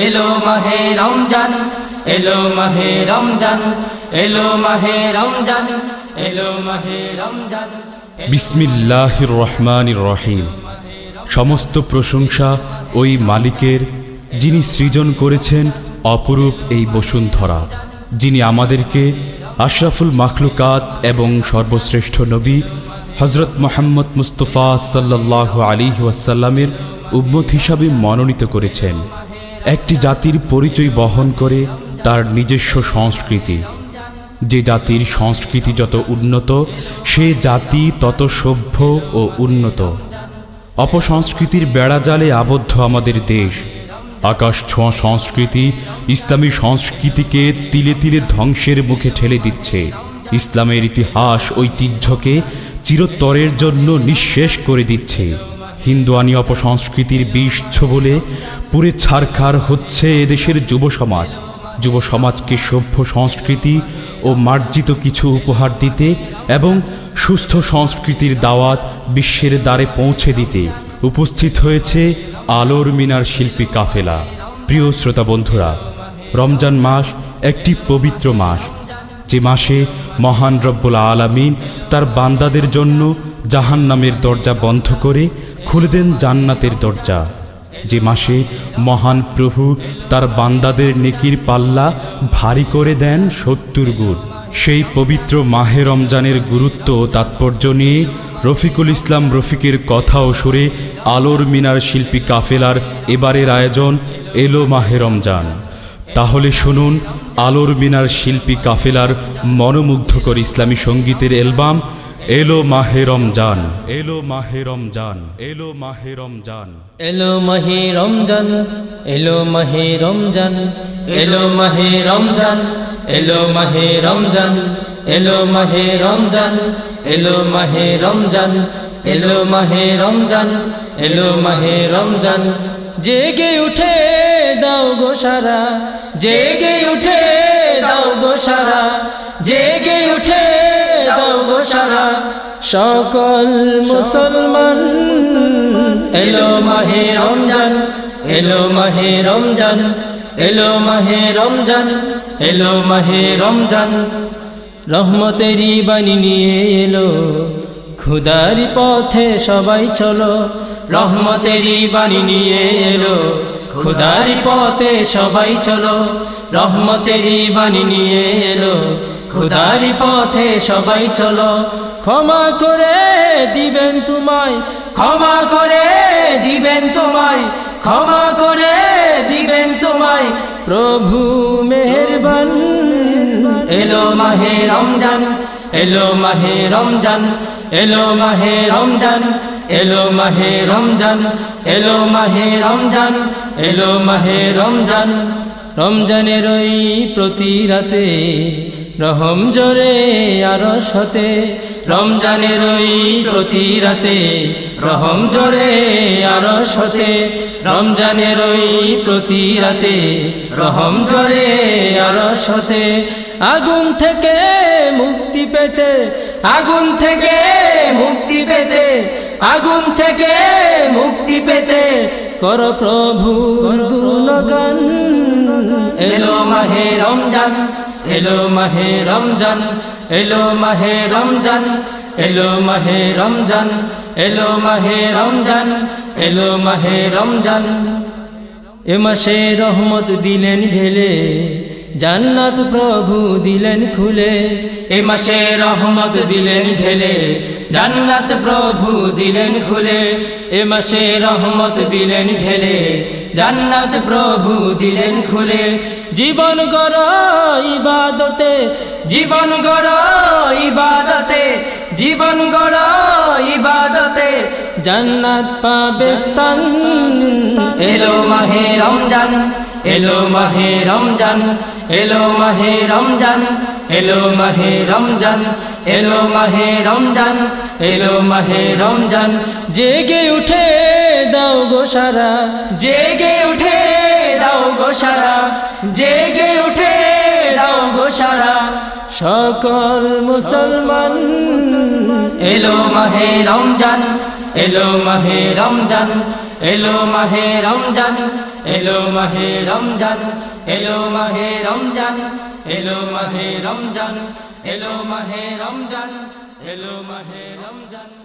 এলো মাহে রমজান, এলো মাহে রমজান, এলো মাহে রমজান, এলো মাহে রমজান বিসমিল্লাহির রহমানির রহিম। সমস্ত প্রশংসা ওই মালিকের, যিনি সৃজন করেছেন অপরূপ এই বসুন্ধরা, যিনি আমাদেরকে আশরাফুল মাখলুকাত এবং সর্বশ্রেষ্ঠ নবী হজরত মোহাম্মদ মুস্তফা সাল্লাহ আলী ওয়াসাল্লামের উম্মত হিসাবে মনোনীত করেছেন। একটি জাতির পরিচয় বহন করে তার নিজস্ব সংস্কৃতি। যে জাতির সংস্কৃতি যত উন্নত, সে জাতি তত সভ্য ও উন্নত। অপসংস্কৃতির বেড়াজালে আবদ্ধ আমাদের দেশ। আকাশ ছোঁয়া সংস্কৃতি ইসলামী সংস্কৃতিকে তিলে তিলে ধ্বংসের মুখে ঠেলে দিচ্ছে। ইসলামের ইতিহাস ঐতিহ্যকে চিরতরের জন্য নিঃশেষ করে দিচ্ছে। হিন্দুয়ানি অপসংস্কৃতির বিষ বলে পুরে ছারখার হচ্ছে এদেশের যুব সমাজ। যুব সমাজকে সভ্য সংস্কৃতি ও মার্জিত কিছু উপহার দিতে এবং সুস্থ সংস্কৃতির দাওয়াত বিশ্বের দ্বারে পৌঁছে দিতে উপস্থিত হয়েছে আলোর মিনার শিল্পী কাফেলা। প্রিয় শ্রোতা বন্ধুরা, রমজান মাস একটি পবিত্র মাস। যে মাসে মহান রব্বুল আলামিন তার বান্দাদের জন্য জাহান্নামের দরজা বন্ধ করে খুলে দেন জান্নাতের দরজা। যে মাসে মহান প্রভু তার বান্দাদের নেকির পাল্লা ভারী করে দেন সত্তর গুণ। সেই পবিত্র মাহে রমজানের গুরুত্ব তাৎপর্য নিয়ে রফিকুল ইসলাম রফিকের কথা ও সুরে আলোর মিনার শিল্পী কাফেলার এবারের আয়োজন এলো মাহে রমজান। তাহলে শুনুন, আলোর মিনার শিল্পী কাফেলার মনোমুগ্ধকর ইসলামী সঙ্গীতের অ্যালবাম এলো মাহে রমজান এলো মাহে রমজান এলো মাহে রমজান এলো মাহে রমজান এলো মাহে রমজান এলো মাহে রমজান এলো মাহে রমজান এলো মাহে রমজান এলো মাহে রমজান এলো মাহে রমজান এলো মাহে রমজান জেগে উঠে দাও গো সারা জেগে উঠে দাও গো সারা সকল মুসলমান, এলো মাহে রমজান, এলো মাহে রমজান, এলো মাহে রমজান, এলো মাহে রমজান। রহমতেরই বাণী নিয়ে এলো খুদারি পথে সবাই চলো। রহমতেরই বাণী নিয়ে এলো খুদারি পথে সবাই চলো। রহমতেরই বাণী নিয়ে এলো খুদারি পথে সবাই চলো। ক্ষমা করে দিবেন তোমায়, ক্ষমা করে দিবেন তোমায়, ক্ষমা করে দিবেন তোমায়। প্রভু মেহেরবান, এলো মাহে রমজান, এলো মাহে রমজান, এলো মাহে রমজান, এলো মাহে রমজান, এলো মাহে রমজান, এলো মাহে রমজান। রমজানের ওই প্রতি রাতে, রহম জোরে আরও সতে রমজানের প্রতি রাতে, রহম জোরে আরও সতে রমজানের প্রতি রাতে, রহম জোরে আরও সতে আগুন থেকে মুক্তি পেতে, আগুন থেকে মুক্তি পেতে, আগুন থেকে মুক্তি পেতে। কর প্রভু, গুণগান। এলো মাহে রমজান, এলো মাহে রমজান। এলো মাহে রমজান, এলো মাহে রমজান, এলো মাহে রমজান, এলো মাহে রমজান। এ মাসে রহমত দিলেন ঢেলে, জান্নাত প্রভু দিলেন খুলে। এ মাসে রহমত দিলেন ঢেলে, জান্নাত প্রভু দিলেন খুলে। এ মাসে রহমত দিলেন ঢেলে, জান্নাত প্রভু দিলেন খুলে। জীবন গর ইবাদতে জীবন গর ইবাদতে, জীবন গর ইবাদতে। জান্নাত পাবে স্থান। এলো মাহে রমজান, এলো মাহে রমজান, এলো মাহে রমজান, এলো মাহে রমজান, এলো মাহে রমজান, এলো মাহে রমজান। জেগে উঠে দাও গো সারা, জেগে সকল মুসলমান। এলো মাহে রমজান, এলো মাহে রমজান, এলো মাহে রমজান, এলো মাহে রমজান, এলো মাহে রমজান, এলো মাহে রমজান, এলো মাহে রমজান, এলো মাহে রমজান।